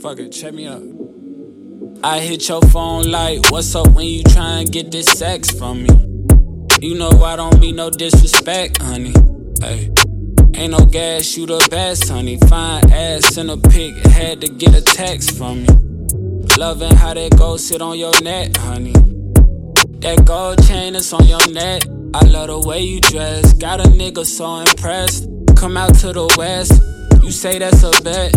Fuck it, check me up. I hit your phone like, what's up when you try and get this sex from me? You know I don't mean no disrespect, honey. Hey. Ain't no gas, you the best, honey. Fine ass in a pic, had to get a text from me. Loving how that gold sit on your neck, honey. That gold chain is on your neck. I love the way you dress. Got a nigga so impressed. Come out to the west. You say that's a bet.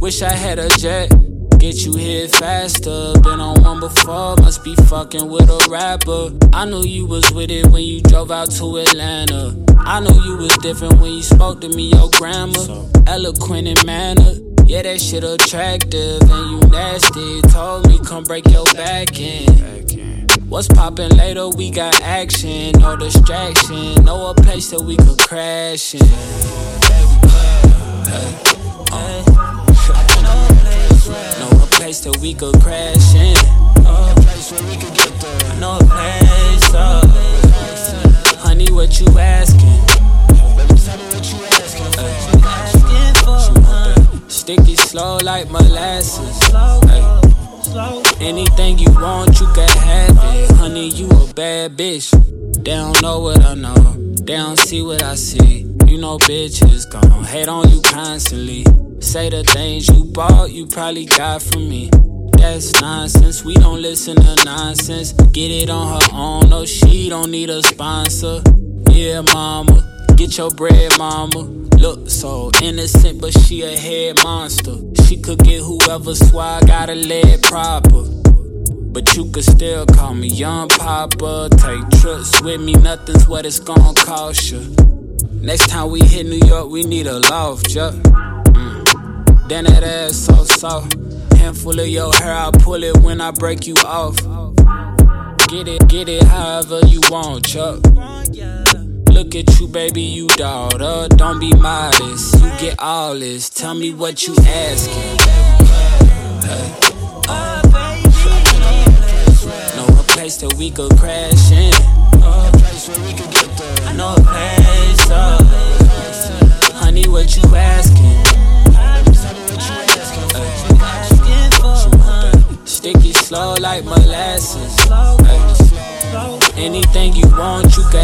Wish I had a jet. Get you here faster. Been on one before, must be fucking with a rapper. I knew you was with it when you drove out to Atlanta. I knew you was different when you spoke to me, your grammar. Eloquent in manner. Yeah, that shit attractive and you nasty. Told me come break your back in. What's poppin' later? We got action, no distraction. Know a place that we could crash in. Place we could crash in. Uh. I know a place, uh. Honey, what you asking? Sticky slow like molasses. Anything you want, you can have it. Honey, you a bad bitch. They don't know what I know. They don't see what I see. You know bitches gon' hate on you constantly. Say the things you bought, you probably got from me. That's nonsense. We don't listen to nonsense. Get it on her own. No, she don't need a sponsor. Yeah, mama. Get your bread, mama. Look so innocent, but she a head monster. She could get whoever swag, gotta lay it proper. But you could still call me Young Papa. Take trips with me, nothing's what it's gonna cost you. Next time we hit New York, we need a loft, yeah. Mm. Then that ass so soft. Handful of your hair, I pull it when I break you off. Get it, get it however you want, Chuck. Look at you, baby, you daughter. Don't be modest. You get all this. Tell me what you asking. Hey. Know a place that we could crash in. Uh. I know a place, slow like molasses. Anything you want, you can